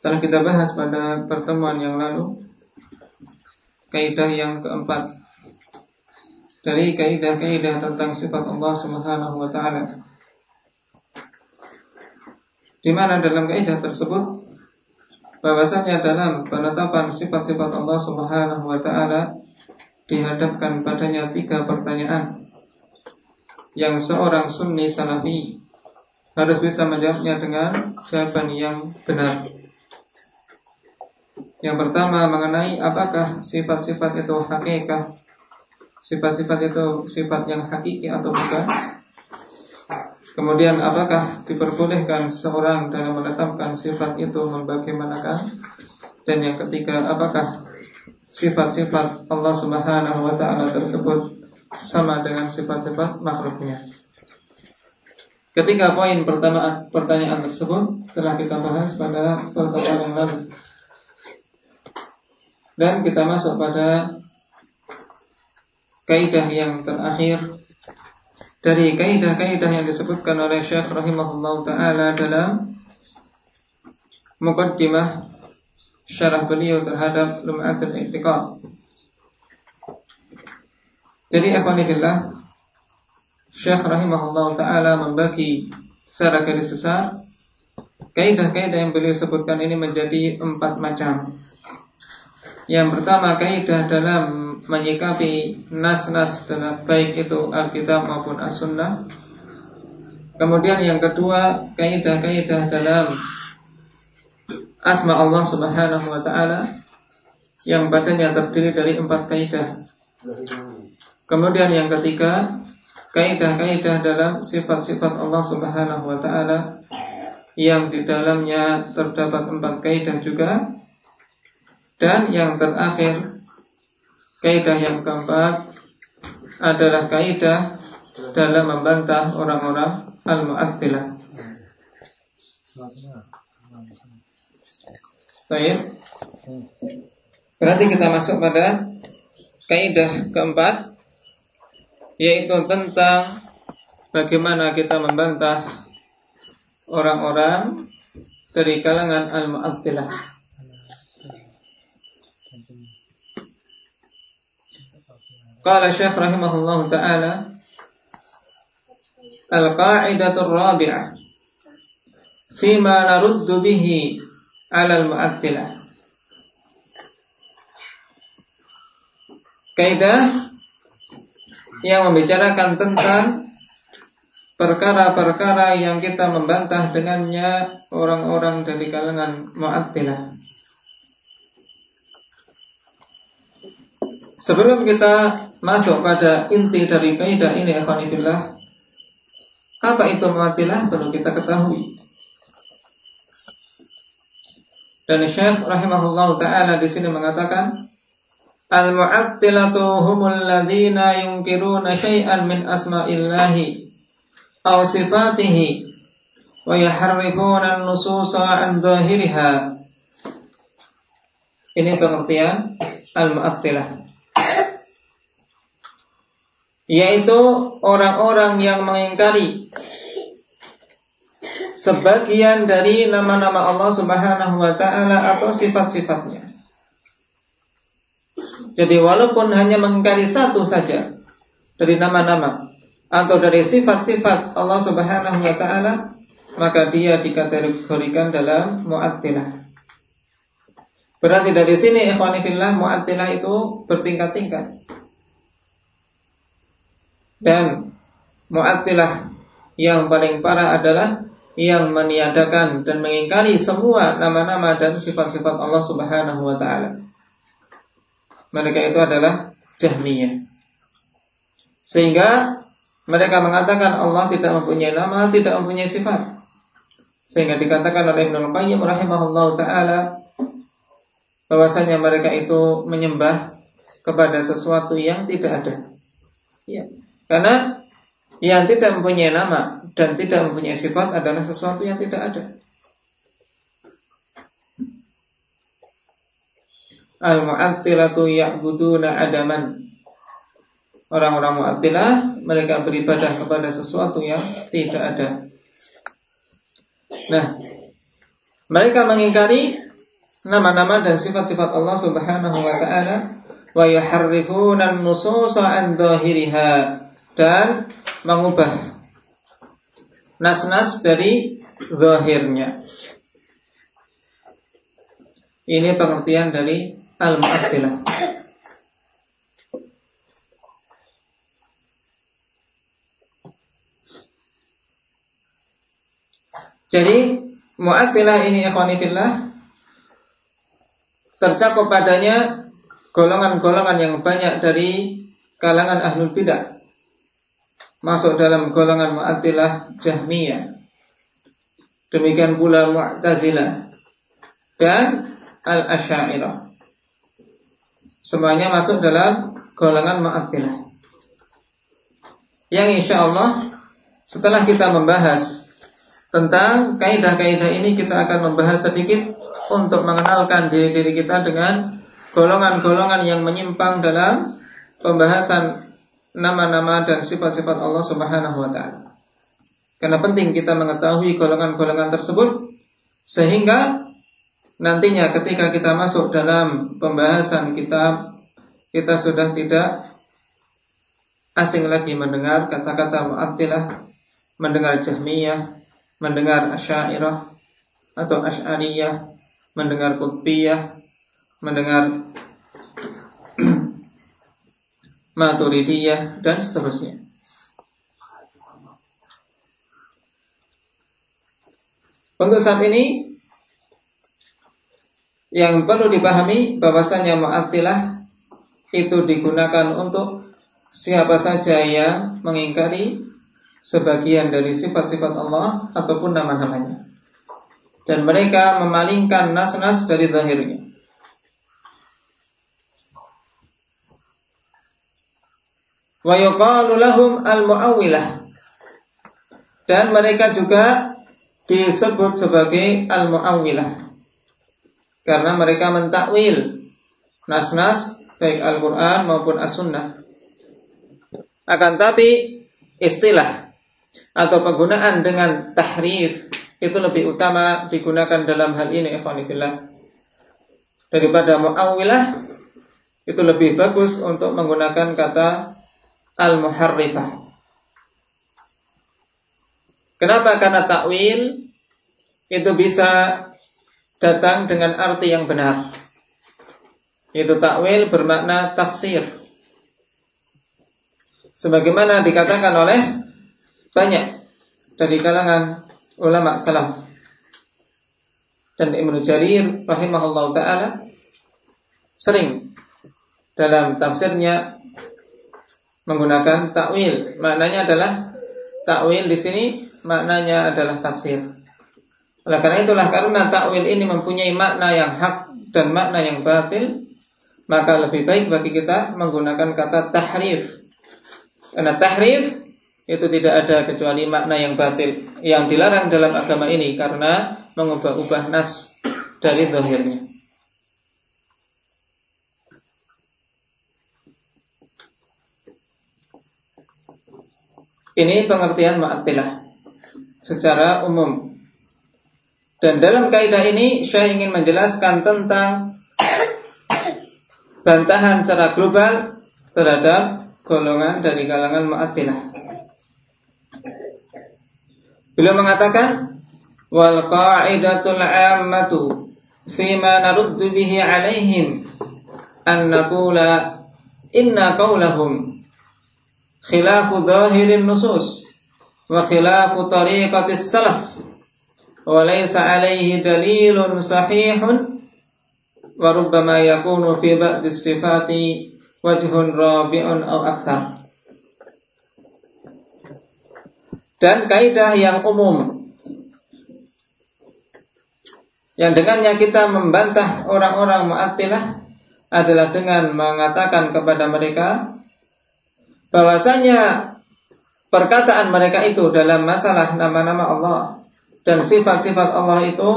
Telah kita bahas pada pertemuan yang lalu kaidah yang keempat dari kaidah-kaidah tentang sifat Allah Subhanahu wa taala. Di mana dalam kaidah tersebut bahwasanya dalam penetapan sifat-sifat Allah Subhanahu wa taala dihadapkan padanya tiga pertanyaan yang seorang sunni salafi harus bisa menjawabnya dengan jawaban yang benar. Yang pertama mengenai apakah sifat-sifat itu hakikat Sifat-sifat itu sifat yang hakiki atau bukan? Kemudian apakah diperbolehkan seorang dalam menetapkan sifat itu membagaimanakan Dan yang ketiga apakah sifat-sifat Allah subhanahu wa ta'ala tersebut Sama dengan sifat-sifat makhluknya? Ketika poin pertama pertanyaan tersebut telah kita bahas pada pertemuan yang lalu dan kita masuk pada kaidah yang terakhir dari kaidah-kaidah yang disebutkan oleh Syekh rahimahullah taala dalam mukaddimah syarah beliau terhadap Lum'atul I'tiqad. Jadi ikhwanillah Syekh rahimahullah taala membagi secara garis besar kaidah-kaidah yang beliau sebutkan ini menjadi empat macam. Yang pertama kaidah dalam menyikapi nas-nas dalam baik itu Alkitab maupun As-Sunnah. Kemudian yang kedua kaidah-kaidah dalam asma Allah Subhanahu wa taala yang padanya terdiri dari empat kaidah. Kemudian yang ketiga kaidah-kaidah dalam sifat-sifat Allah Subhanahu wa taala yang di dalamnya terdapat empat kaidah juga dan yang terakhir kaidah yang keempat adalah kaidah dalam membantah orang-orang al-mu'attilah. Baik. Berarti kita masuk pada kaidah keempat yaitu tentang bagaimana kita membantah orang-orang dari kalangan al-mu'attilah. Qala Syekh rahimahullah taala Al-qa'idatul rabi'ah Fima naruddu bihi ala al-mu'attilah Kaidah yang membicarakan tentang perkara-perkara yang kita membantah dengannya orang-orang dari kalangan Mu'attilah. Sebelum kita masuk pada inti dari kaidah ini ikhwanillah, apa itu mu'attilah perlu kita ketahui. Dan Syekh rahimahullah taala di sini mengatakan Al-mu'attilatu humul ladzina yunkiruna syai'an min asma'illahi aw sifatihi wa yaharrifuna an-nususa an dhahiriha. Ini pengertian al-mu'attilah yaitu orang-orang yang mengingkari sebagian dari nama-nama Allah Subhanahu wa taala atau sifat-sifatnya. Jadi walaupun hanya mengingkari satu saja dari nama-nama atau dari sifat-sifat Allah Subhanahu wa taala, maka dia dikategorikan dalam mu'attilah. Berarti dari sini ikhwanifillah mu'attilah itu bertingkat-tingkat. Dan Mu'attilah yang paling parah adalah yang meniadakan dan mengingkari semua nama-nama dan sifat-sifat Allah Subhanahu wa taala. Mereka itu adalah Jahmiyah. Sehingga mereka mengatakan Allah tidak mempunyai nama, tidak mempunyai sifat. Sehingga dikatakan oleh Ibnu Qayyim rahimahullah taala bahwasanya mereka itu menyembah kepada sesuatu yang tidak ada. Ya. Karena yang tidak mempunyai nama dan tidak mempunyai sifat adalah sesuatu yang tidak ada. Al-mu'attilatu ya'buduna adaman. Orang-orang mu'attilah mereka beribadah kepada sesuatu yang tidak ada. Nah, mereka mengingkari nama-nama dan sifat-sifat Allah Subhanahu wa taala wa yuharrifuna an-nususa an dhahiriha dan mengubah nas-nas dari zahirnya. Ini pengertian dari al-mu'attilah. Jadi mu'attilah ini ikhwanifillah tercakup padanya golongan-golongan yang banyak dari kalangan ahlul bidah masuk dalam golongan Mu'attilah Jahmiyah. Demikian pula Mu'tazilah dan Al-Asy'ariyah. Semuanya masuk dalam golongan Mu'attilah yang insya Allah setelah kita membahas tentang kaidah-kaidah ini kita akan membahas sedikit untuk mengenalkan diri-diri kita dengan golongan-golongan yang menyimpang dalam pembahasan nama-nama dan sifat-sifat Allah Subhanahu wa taala. Karena penting kita mengetahui golongan-golongan tersebut sehingga nantinya ketika kita masuk dalam pembahasan kitab kita sudah tidak asing lagi mendengar kata-kata Mu'attilah, mendengar Jahmiyah, mendengar Asy'ariyah atau Asy'ariyah mendengar kutbiyah, mendengar maturidiyah, dan seterusnya. Untuk saat ini yang perlu dipahami bahwasanya mu'attilah itu digunakan untuk siapa saja yang mengingkari sebagian dari sifat-sifat Allah ataupun nama-namanya dan mereka memalingkan nas-nas dari zahirnya. Wa yuqalu lahum al-mu'awwilah. Dan mereka juga disebut sebagai al-mu'awwilah. Karena mereka mentakwil nas-nas baik Al-Qur'an maupun As-Sunnah. Akan tapi istilah atau penggunaan dengan tahrif itu lebih utama digunakan dalam hal ini ikhwanillah daripada muawwilah itu lebih bagus untuk menggunakan kata al-muharrifah. Kenapa? Karena takwil itu bisa datang dengan arti yang benar. Itu takwil bermakna tafsir. Sebagaimana dikatakan oleh banyak dari kalangan ulama salaf dan Ibnu Jarir rahimahullah taala sering dalam tafsirnya menggunakan takwil. Maknanya adalah takwil di sini maknanya adalah tafsir. Oleh karena itulah karena takwil ini mempunyai makna yang hak dan makna yang batil, maka lebih baik bagi kita menggunakan kata tahrif. Karena tahrif itu tidak ada kecuali makna yang batil yang dilarang dalam agama ini karena mengubah-ubah nas dari zahirnya. Ini pengertian ma'atilah secara umum. Dan dalam kaidah ini saya ingin menjelaskan tentang bantahan secara global terhadap golongan dari kalangan ma'atilah. Beliau mengatakan wal qa'idatul 'ammatu fima naruddu bihi 'alaihim an naqula inna qawlahum khilafu dhahirin nusus wa khilafu tariqatis salaf wa laysa 'alaihi dalilun sahihun wa rubbama yakunu fi ba'di sifati wajhun rabi'un aw akthar dan kaidah yang umum. Yang dengannya kita membantah orang-orang Mu'attilah adalah dengan mengatakan kepada mereka bahwasanya perkataan mereka itu dalam masalah nama-nama Allah dan sifat-sifat Allah itu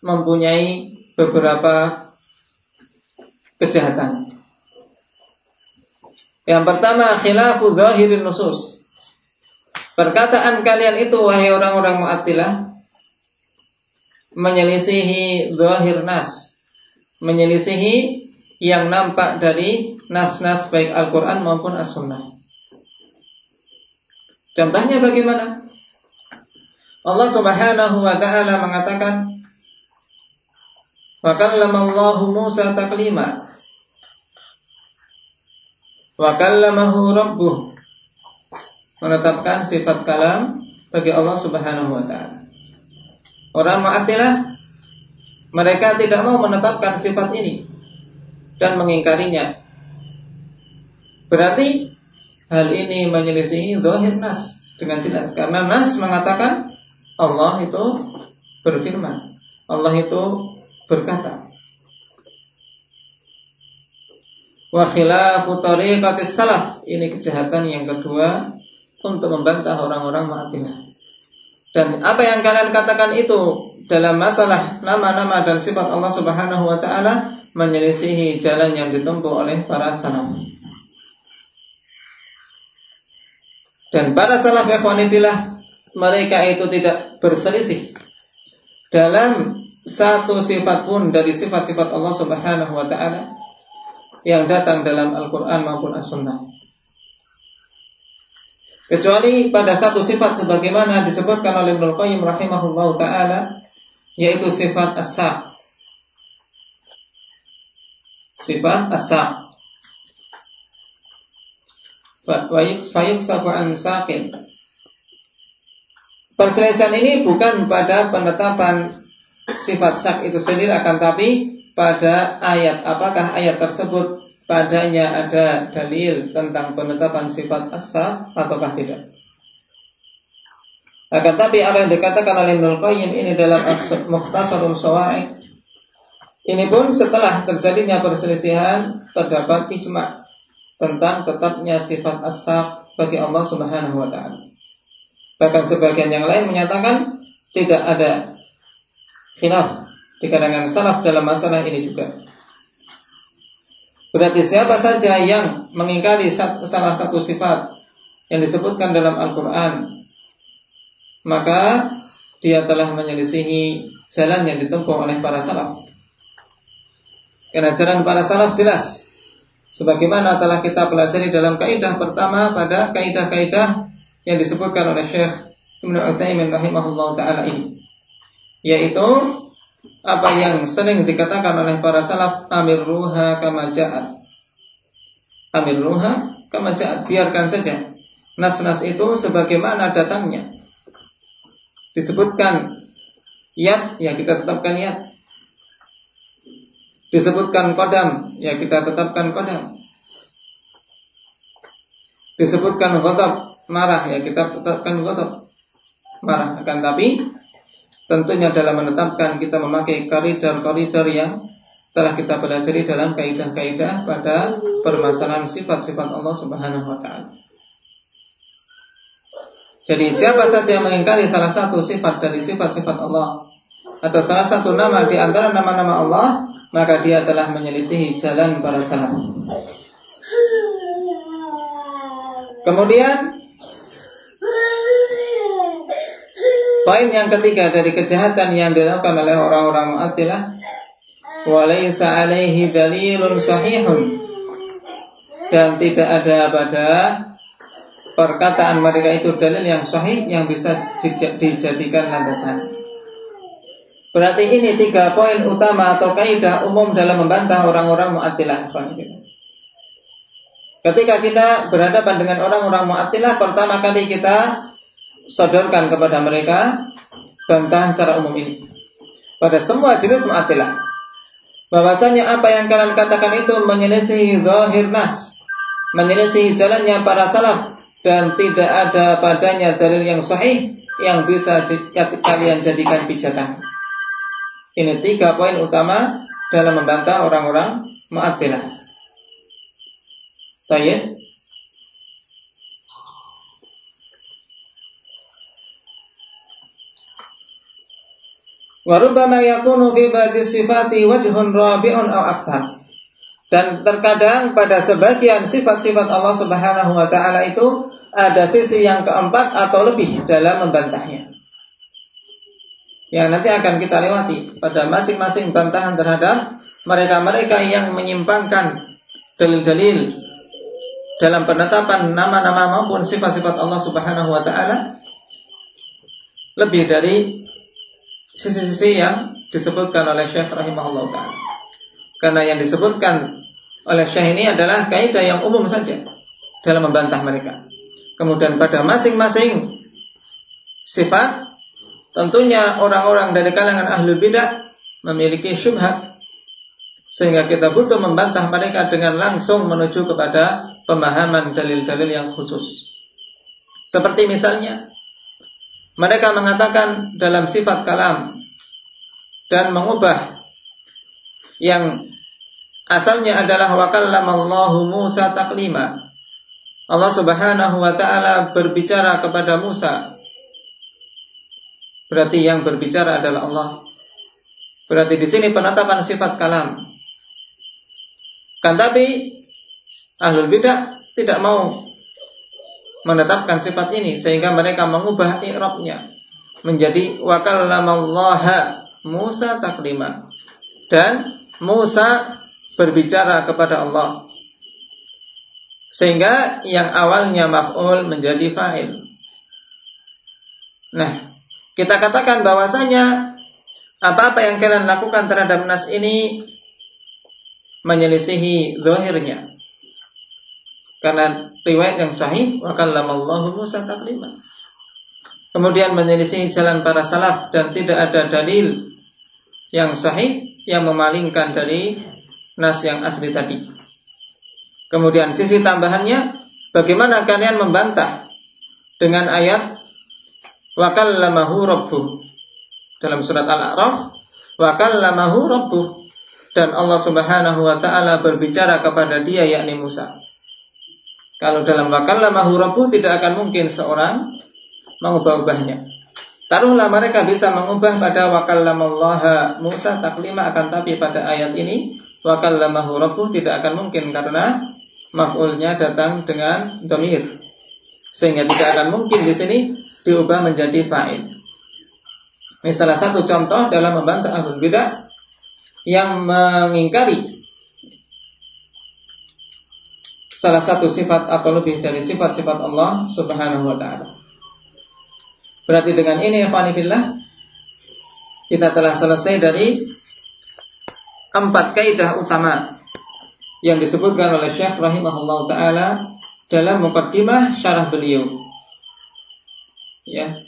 mempunyai beberapa kejahatan. Yang pertama khilafu zahirin nusus. Perkataan kalian itu wahai orang-orang Mu'attilah menyelisihi zahir nas, menyelisihi yang nampak dari nas-nas baik Al-Qur'an maupun As-Sunnah. Contohnya bagaimana? Allah Subhanahu wa taala mengatakan Wa kallamallahu Musa taklima Wa rabbuh menetapkan sifat kalam bagi Allah Subhanahu wa taala. Orang Mu'attilah mereka tidak mau menetapkan sifat ini dan mengingkarinya. Berarti hal ini menyelisihi zahir nas dengan jelas karena nas mengatakan Allah itu berfirman. Allah itu berkata. Wa khilafu tariqatis salaf. Ini kejahatan yang kedua untuk membantah orang-orang Mu'attilah. Dan apa yang kalian katakan itu dalam masalah nama-nama dan sifat Allah Subhanahu wa taala menyelisihi jalan yang ditempuh oleh para salaf. Dan para salaf ikhwanillah mereka itu tidak berselisih dalam satu sifat pun dari sifat-sifat Allah Subhanahu wa taala yang datang dalam Al-Quran maupun As-Sunnah. Kecuali pada satu sifat sebagaimana disebutkan oleh Ibnu Qayyim rahimahullah taala yaitu sifat as-sa. Sifat as-sa. Fayuksafu an saqin. Perselisihan ini bukan pada penetapan sifat sak itu sendiri akan tapi pada ayat apakah ayat tersebut padanya ada dalil tentang penetapan sifat asa ataukah tidak. Akan tapi apa yang dikatakan oleh Ibnu Qayyim ini dalam Mukhtasarul Sawa'iq ini pun setelah terjadinya perselisihan terdapat ijma tentang tetapnya sifat asa bagi Allah Subhanahu wa taala. Bahkan sebagian yang lain menyatakan tidak ada khilaf di kalangan salaf dalam masalah ini juga. Berarti siapa saja yang mengingkari salah satu sifat yang disebutkan dalam Al-Quran, maka dia telah menyelisihi jalan yang ditempuh oleh para salaf. Karena jalan para salaf jelas. Sebagaimana telah kita pelajari dalam kaidah pertama pada kaidah-kaidah yang disebutkan oleh Syekh Ibnu Utsaimin rahimahullah taala ini. Yaitu apa yang sering dikatakan oleh para salaf amir ruha kama ja'at. Amir ruha kama ja'at. Biarkan saja. Nas-nas itu sebagaimana datangnya. Disebutkan yat, ya kita tetapkan yat. Disebutkan kodam, ya kita tetapkan kodam. Disebutkan ghadab, marah, ya kita tetapkan ghadab. Marah. Akan tapi Tentunya dalam menetapkan kita memakai koridor-koridor yang telah kita pelajari dalam kaidah-kaidah pada permasalahan sifat-sifat Allah Subhanahu wa taala. Jadi siapa saja yang mengingkari salah satu sifat dari sifat-sifat Allah atau salah satu nama di antara nama-nama Allah, maka dia telah menyelisihi jalan para salaf. Kemudian Poin yang ketiga dari kejahatan yang dilakukan oleh orang-orang Mu'attilah walaysa alaihi dalilun sahihun dan tidak ada pada perkataan mereka itu dalil yang sahih yang bisa dijadikan landasan. Berarti ini tiga poin utama atau kaidah umum dalam membantah orang-orang Mu'attilah. Ketika kita berhadapan dengan orang-orang Mu'attilah, pertama kali kita sodorkan kepada mereka bantahan secara umum ini. Pada semua jenis mu'atilah bahwasanya apa yang kalian katakan itu menyelesaikan zahir nas menyelesaikan jalannya para salaf dan tidak ada padanya dalil yang sahih yang bisa kalian jadikan pijakan Ini tiga poin utama dalam membantah orang-orang Mu'attilah. Tayyib. Warubama yakunu fi ba'di sifati wajhun rabi'un aw akthar. Dan terkadang pada sebagian sifat-sifat Allah Subhanahu wa taala itu ada sisi yang keempat atau lebih dalam membantahnya. Yang nanti akan kita lewati pada masing-masing bantahan terhadap mereka-mereka yang menyimpangkan dalil-dalil dalam penetapan nama-nama maupun sifat-sifat Allah Subhanahu wa taala lebih dari sisi-sisi yang disebutkan oleh Syekh rahimahullah taala. Karena yang disebutkan oleh Syekh ini adalah kaidah yang umum saja dalam membantah mereka. Kemudian pada masing-masing sifat tentunya orang-orang dari kalangan ahlul bidah memiliki syubhat sehingga kita butuh membantah mereka dengan langsung menuju kepada pemahaman dalil-dalil yang khusus. Seperti misalnya mereka mengatakan dalam sifat kalam dan mengubah yang asalnya adalah wa kallamallahu Musa taklima. Allah Subhanahu wa taala berbicara kepada Musa. Berarti yang berbicara adalah Allah. Berarti di sini penetapan sifat kalam. Kan tapi ahlul bidah tidak mau menetapkan sifat ini sehingga mereka mengubah i'rabnya menjadi wa kallamallaha Musa taklima dan Musa berbicara kepada Allah sehingga yang awalnya maf'ul menjadi fa'il. Nah, kita katakan bahwasanya apa-apa yang kalian lakukan terhadap nas ini menyelisihi zahirnya. Karena riwayat yang sahih wa kallamallahu Musa taklima. Kemudian menyelisih jalan para salaf dan tidak ada dalil yang sahih yang memalingkan dari nas yang asli tadi. Kemudian sisi tambahannya bagaimana kalian membantah dengan ayat wa kallamahu rabbuh dalam surat Al-A'raf wa kallamahu rabbuh dan Allah Subhanahu wa taala berbicara kepada dia yakni Musa. Kalau dalam wakallamahu rabbuh tidak akan mungkin seorang mengubah-ubahnya. Taruhlah mereka bisa mengubah pada wakallamallaha Musa taklima akan tapi pada ayat ini wakallamahu rabbuh tidak akan mungkin karena maf'ulnya datang dengan domir. Sehingga tidak akan mungkin di sini diubah menjadi fa'il. Ini salah satu contoh dalam membantah ahlul bidah yang mengingkari salah satu sifat atau lebih dari sifat-sifat Allah Subhanahu wa taala. Berarti dengan ini ikhwanillah kita telah selesai dari empat kaidah utama yang disebutkan oleh Syekh rahimahullah taala dalam mukaddimah syarah beliau. Ya.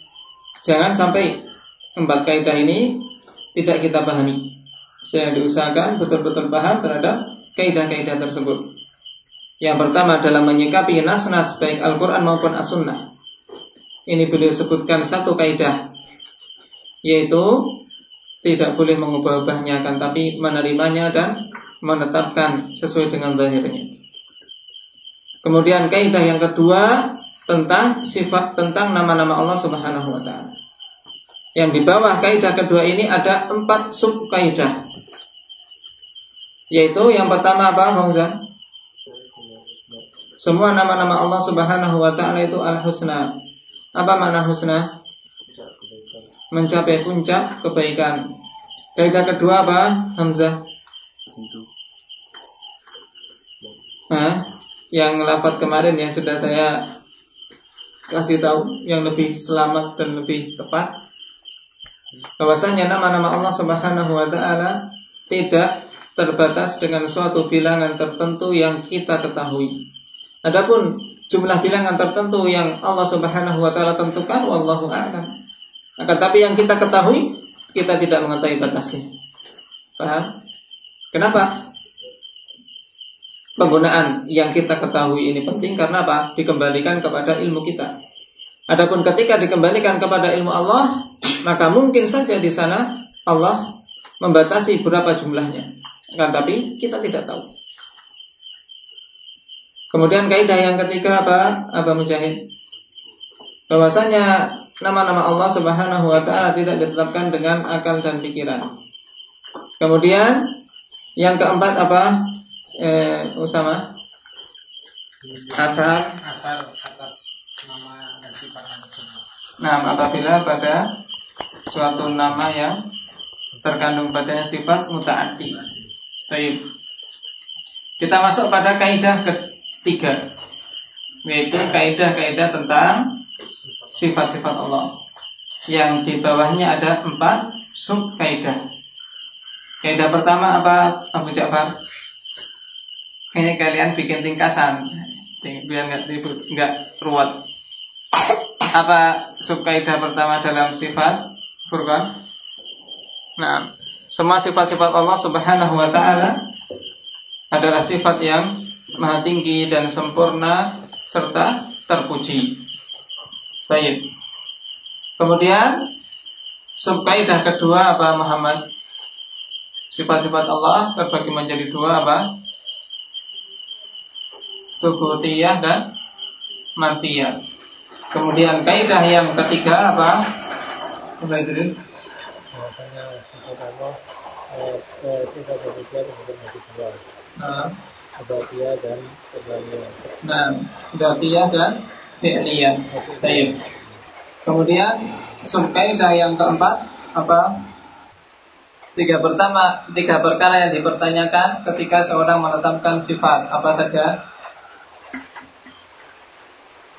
Jangan sampai empat kaidah ini tidak kita pahami. Saya diusahakan betul-betul paham terhadap kaidah-kaidah tersebut. Yang pertama dalam menyikapi nas-nas baik Al-Quran maupun As-Sunnah. Ini beliau sebutkan satu kaidah yaitu tidak boleh mengubah-ubahnya akan tapi menerimanya dan menetapkan sesuai dengan zahirnya. Kemudian kaidah yang kedua tentang sifat tentang nama-nama Allah Subhanahu wa taala. Yang di bawah kaidah kedua ini ada empat sub kaidah. Yaitu yang pertama apa, Bang semua nama-nama Allah Subhanahu wa taala itu al-husna. Apa makna husna? Mencapai puncak kebaikan. Kaidah kedua apa? Hamzah. Nah, yang lafaz kemarin yang sudah saya kasih tahu yang lebih selamat dan lebih tepat bahwasanya nama-nama Allah Subhanahu wa taala tidak terbatas dengan suatu bilangan tertentu yang kita ketahui. Adapun jumlah bilangan tertentu yang Allah Subhanahu wa taala tentukan wallahu a'lam. Akan tapi yang kita ketahui kita tidak mengetahui batasnya. Paham? Kenapa? Penggunaan yang kita ketahui ini penting karena apa? Dikembalikan kepada ilmu kita. Adapun ketika dikembalikan kepada ilmu Allah, maka mungkin saja di sana Allah membatasi berapa jumlahnya. Kan tapi kita tidak tahu. Kemudian kaidah yang ketiga apa? Apa Mujahid? Bahwasanya nama-nama Allah Subhanahu wa taala tidak ditetapkan dengan akal dan pikiran. Kemudian yang keempat apa? Eh, Usama? Asal atas nama dan sifat Nah, apabila pada suatu nama yang terkandung padanya sifat mutaati. Baik. Kita masuk pada kaidah ketiga yaitu kaidah-kaidah tentang sifat-sifat Allah. Yang di bawahnya ada empat sub kaidah. Kaidah pertama apa Abu Ja'far? Kayaknya kalian bikin tingkasan biar nggak nggak ruwet. Apa sub kaidah pertama dalam sifat Furqan? Nah, semua sifat-sifat Allah Subhanahu wa taala adalah sifat yang maha tinggi dan sempurna serta terpuji. Baik. Kemudian subkaidah kedua apa Muhammad? Sifat-sifat Allah terbagi menjadi dua apa? Tubutiyah dan mafiyah. Kemudian kaidah yang ketiga apa? Apa itu? Allah eh, eh, sifat menjadi dua. Nah Udatiyah dan Fi'liyah. Nah, Udatiyah dan Fi'liyah. Baik. Kemudian subkaidah yang keempat apa? Tiga pertama, tiga perkara yang dipertanyakan ketika seorang menetapkan sifat apa saja?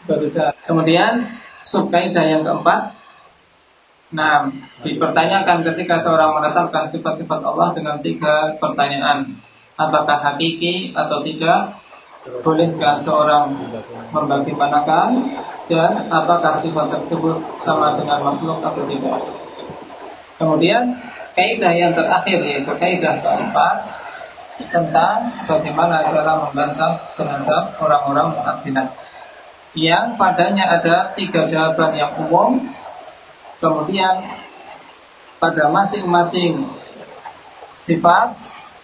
Bisa. Kemudian subkaidah yang keempat, nah dipertanyakan ketika seorang menetapkan sifat-sifat Allah dengan tiga pertanyaan. Apakah hakiki atau tidak? Bolehkah seorang membagi panakan dan apakah sifat tersebut sama dengan makhluk atau tidak? Kemudian kaidah yang terakhir yaitu kaidah keempat tentang bagaimana cara membantah terhadap orang-orang mu'atzilah yang padanya ada tiga jawaban yang umum kemudian pada masing-masing sifat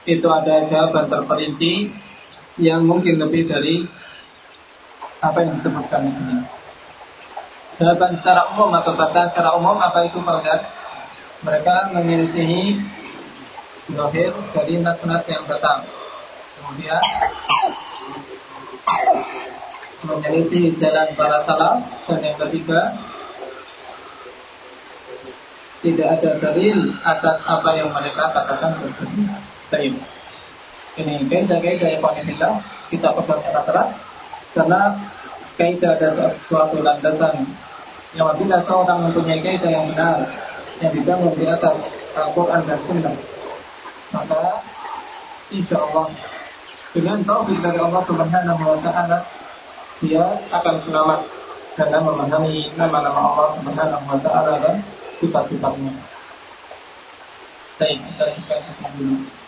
itu ada jawaban terperinci yang mungkin lebih dari apa yang disebutkan di sini. Jawaban secara umum atau kata secara umum apa itu pada mereka menyelisihi dohir dari nas-nas yang datang. Kemudian menyelisih jalan para salaf dan yang ketiga tidak ada dalil atas apa yang mereka katakan. Baik. Ini kaidah-kaidah yang kita kita pegang erat-erat karena kaidah ada suatu landasan yang apabila seorang mempunyai kaidah yang benar yang dibangun di atas Al-Quran dan Sunnah maka insya Allah dengan taufik dari Allah Subhanahu Wa Taala dia akan selamat dalam memahami nama-nama Allah Subhanahu Wa Taala dan sifat-sifatnya. Baik, kita lanjutkan dulu.